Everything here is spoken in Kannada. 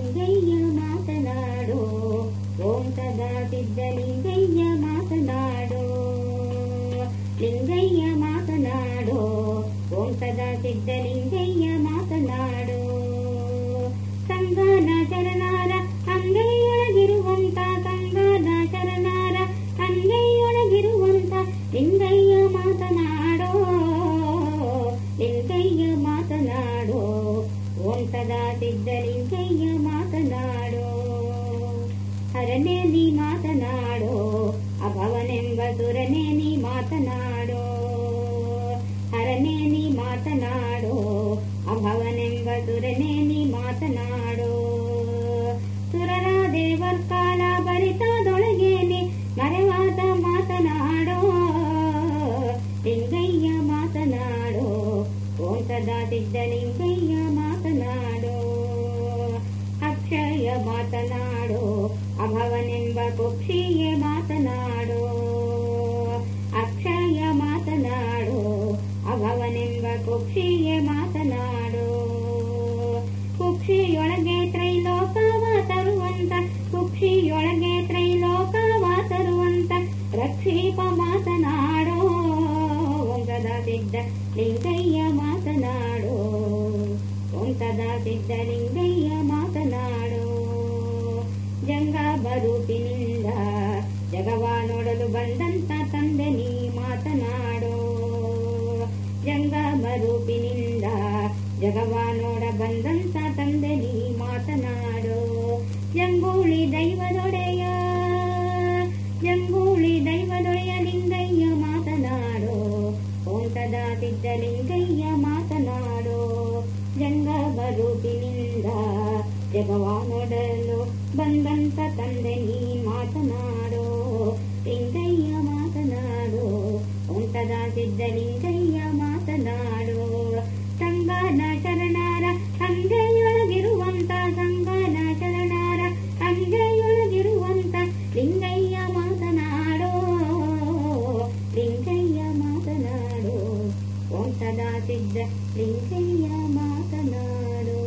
ಲಿಂಗಯ್ಯ ಮಾತನಾಡೋ. ಓಂ ಸದಾ ಸಿದ್ಧಲಿಂಗಯ್ಯ ಮಾತನಾಡೋ. ಲಿಂಗಯ್ಯ ಮಾತನಾಡೋ. ಓಂ ಸದಾ ಸಿದ್ಧಲಿಂಗಯ್ಯ ಸದಾ ಕೈಯ ಮಾತನಾಡೋ ಹರನೇ ನೀ ಮಾತನಾಡೋ, ಅಭವನೆಂಬ ಸುರನೇ ನೀ ಮಾತನಾಡೋ ಹರನೇ ನೀ ಮಾತನಾಡೋ, ಅಭವನೆಂಬ ಸುರನೇ ಮಾತನಾಡೋ. ಸುರರ ದೇವರ್ ಕಾಲ ಬರಿತದೊಳಗೇನೆ ಮರೆವಾದ ಮಾತನಾಡೋ ಲಿಂಗಯ್ಯ ಮಾತನಾಡೋ ಓಂ ಸದಾ ಸಿದ್ಧಲಿಂಗಯ್ಯ ಅಭವನೆಂಬ ಪಕ್ಷಿಯೇ ಮಾತನಾಡೋ, ಅಕ್ಷಯ ಮಾತನಾಡೋ, ಅಭವನೆಂಬ ಪಕ್ಷಿಯೇ ಮಾತನಾಡೋ. ಕುಕ್ಷಿಯೊಳಗೆ ತ್ರೈಲೋಕವ ತರುವಂತ ಕುಕ್ಷಿಯೊಳಗೆ ತ್ರೈಲೋಕವ ತರುವಂತ ರಕ್ಷೀಪ ಮಾತನಾಡೋ ಓಂ ಬಿದ್ದ ಲಿಂಗಯ್ಯ ಮಾತನಾಡೋ ಓಂ ಬಿದ್ದ ಲಿಂಗಯ್ಯ ಜಗವ ನೋಡಲು ಬಂದಂತ ತಂದೆ ನೀ ಮಾತನಾಡೋ. ಜಂಗಮ ರೂಪಿನಿಂದ ಜಗವ ನೋಡ ಬಂದಂತ ತಂದೆ ನೀ ಮಾತನಾಡೋ. ಜಂಗೂಳಿ ದೈವದೊಡೆಯ ಜಂಗೂಳಿ ದೈವದೊಡೆಯ ಲಿಂಗಯ್ಯ ಮಾತನಾಡೋ. ಓಂಟದ ತಿದ್ದ ಸಿದ್ಧ ಲಿಂಗಯ್ಯ ಮಾತನಾಡೋ. ಜಂಗಮ ರೂಪಿನಿಂದ ಜಗವ ನೋಡಲು ಬಂದಂತ ತಂದೆ ಸದಾ ಸಿದ್ಧ ಲಿಂಗಯ್ಯ ಮಾತನಾಡೋ. ಸಂಗಾನ ಶರಣಾರ ಅಂಗೈಯೊಳಗಿರುವಂತ ಸಂಗನ ಶರಣಾರ ಅಂಗೈಯೊಳಗಿರುವಂತ ಲಿಂಗಯ್ಯ ಮಾತನಾಡೋ. ಲಿಂಗಯ್ಯ ಮಾತನಾಡೋ. ಓಂ ಸದಾ ಸಿದ್ಧ ಲಿಂಗಯ್ಯ ಮಾತನಾಡೋ.